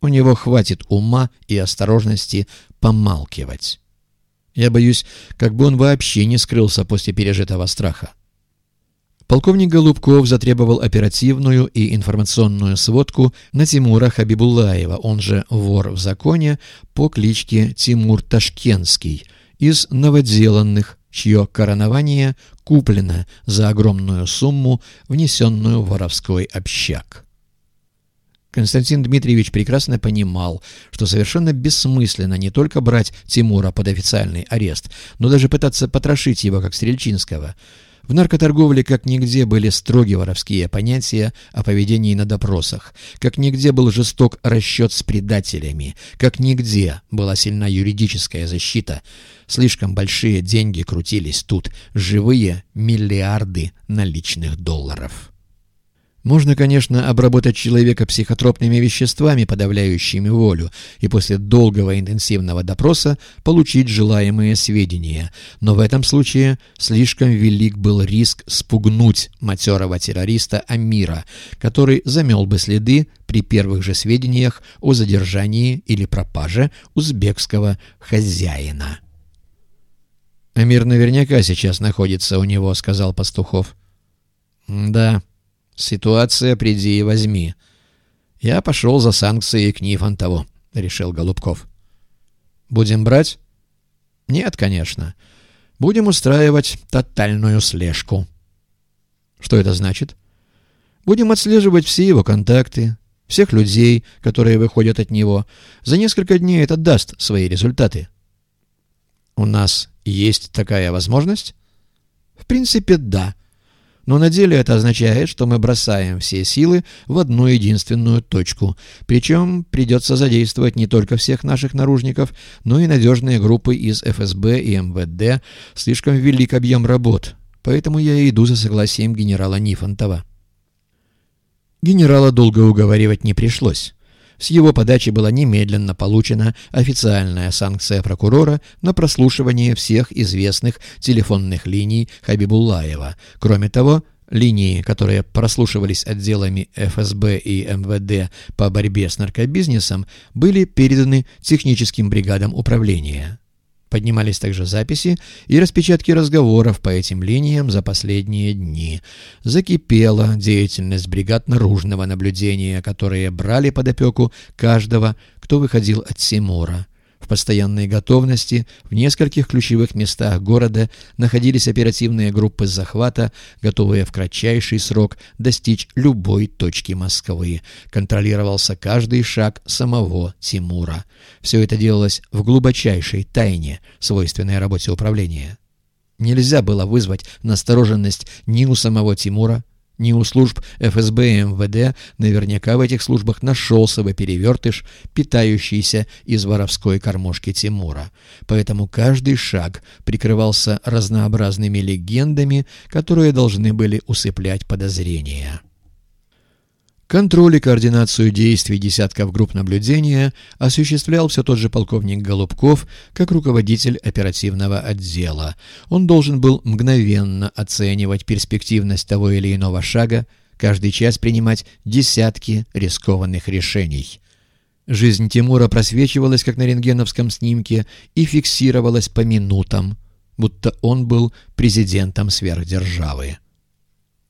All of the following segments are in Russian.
У него хватит ума и осторожности помалкивать. Я боюсь, как бы он вообще не скрылся после пережитого страха. Полковник Голубков затребовал оперативную и информационную сводку на Тимура Хабибулаева, он же вор в законе, по кличке Тимур Ташкентский, из новоделанных, чье коронование куплено за огромную сумму, внесенную в воровской общак. Константин Дмитриевич прекрасно понимал, что совершенно бессмысленно не только брать Тимура под официальный арест, но даже пытаться потрошить его, как Стрельчинского – в наркоторговле как нигде были строгие воровские понятия о поведении на допросах, как нигде был жесток расчет с предателями, как нигде была сильна юридическая защита. Слишком большие деньги крутились тут, живые миллиарды наличных долларов. Можно, конечно, обработать человека психотропными веществами, подавляющими волю, и после долгого интенсивного допроса получить желаемые сведения, но в этом случае слишком велик был риск спугнуть матерого террориста Амира, который замел бы следы при первых же сведениях о задержании или пропаже узбекского хозяина. «Амир наверняка сейчас находится у него», — сказал Пастухов. «Да». Ситуация приди и возьми. Я пошел за санкцией к Нифонтову, — решил Голубков. Будем брать? Нет, конечно. Будем устраивать тотальную слежку. Что это значит? Будем отслеживать все его контакты, всех людей, которые выходят от него. За несколько дней это даст свои результаты. У нас есть такая возможность? В принципе, да. — но на деле это означает, что мы бросаем все силы в одну единственную точку. Причем придется задействовать не только всех наших наружников, но и надежные группы из ФСБ и МВД. Слишком велик объем работ. Поэтому я иду за согласием генерала Нифонтова. Генерала долго уговаривать не пришлось. С его подачи была немедленно получена официальная санкция прокурора на прослушивание всех известных телефонных линий Хабибуллаева. Кроме того, линии, которые прослушивались отделами ФСБ и МВД по борьбе с наркобизнесом, были переданы техническим бригадам управления. Поднимались также записи и распечатки разговоров по этим линиям за последние дни. Закипела деятельность бригад наружного наблюдения, которые брали под опеку каждого, кто выходил от Симура. В постоянной готовности в нескольких ключевых местах города находились оперативные группы захвата, готовые в кратчайший срок достичь любой точки Москвы. Контролировался каждый шаг самого Тимура. Все это делалось в глубочайшей тайне, свойственной работе управления. Нельзя было вызвать настороженность ни у самого Тимура, ни у служб ФСБ и МВД наверняка в этих службах нашелся бы перевертыш, питающийся из воровской кормушки Тимура. Поэтому каждый шаг прикрывался разнообразными легендами, которые должны были усыплять подозрения. Контроль и координацию действий десятков групп наблюдения осуществлял все тот же полковник Голубков, как руководитель оперативного отдела. Он должен был мгновенно оценивать перспективность того или иного шага, каждый час принимать десятки рискованных решений. Жизнь Тимура просвечивалась, как на рентгеновском снимке, и фиксировалась по минутам, будто он был президентом сверхдержавы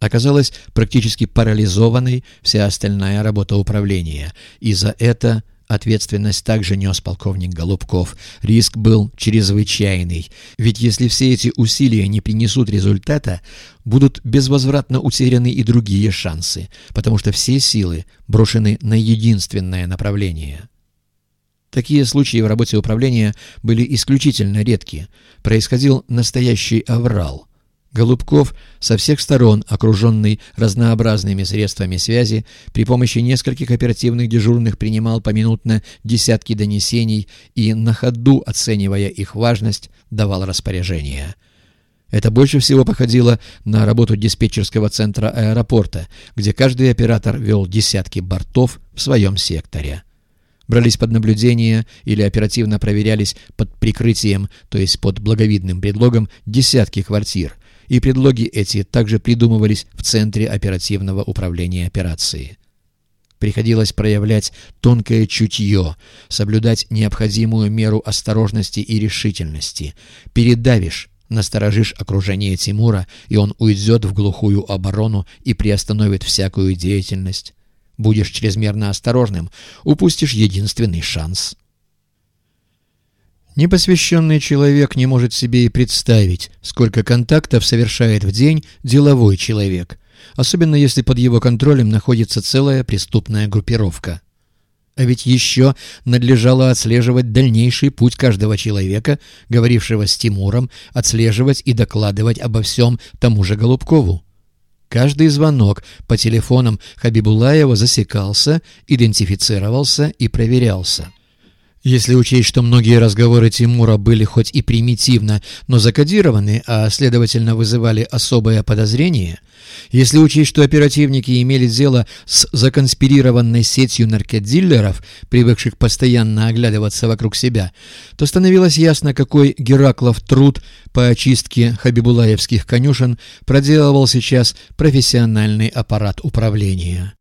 оказалась практически парализованной вся остальная работа управления, и за это ответственность также нес полковник Голубков. Риск был чрезвычайный, ведь если все эти усилия не принесут результата, будут безвозвратно утеряны и другие шансы, потому что все силы брошены на единственное направление. Такие случаи в работе управления были исключительно редки. Происходил настоящий аврал – Голубков, со всех сторон окруженный разнообразными средствами связи, при помощи нескольких оперативных дежурных принимал поминутно десятки донесений и, на ходу оценивая их важность, давал распоряжения. Это больше всего походило на работу диспетчерского центра аэропорта, где каждый оператор вел десятки бортов в своем секторе. Брались под наблюдение или оперативно проверялись под прикрытием, то есть под благовидным предлогом, десятки квартир – и предлоги эти также придумывались в Центре оперативного управления операции. Приходилось проявлять тонкое чутье, соблюдать необходимую меру осторожности и решительности. Передавишь, насторожишь окружение Тимура, и он уйдет в глухую оборону и приостановит всякую деятельность. Будешь чрезмерно осторожным, упустишь единственный шанс. Непосвященный человек не может себе и представить, сколько контактов совершает в день деловой человек, особенно если под его контролем находится целая преступная группировка. А ведь еще надлежало отслеживать дальнейший путь каждого человека, говорившего с Тимуром, отслеживать и докладывать обо всем тому же Голубкову. Каждый звонок по телефонам Хабибулаева засекался, идентифицировался и проверялся. Если учесть, что многие разговоры Тимура были хоть и примитивно, но закодированы, а следовательно вызывали особое подозрение, если учесть, что оперативники имели дело с законспирированной сетью наркодиллеров, привыкших постоянно оглядываться вокруг себя, то становилось ясно, какой Гераклов труд по очистке хабибулаевских конюшен проделывал сейчас профессиональный аппарат управления.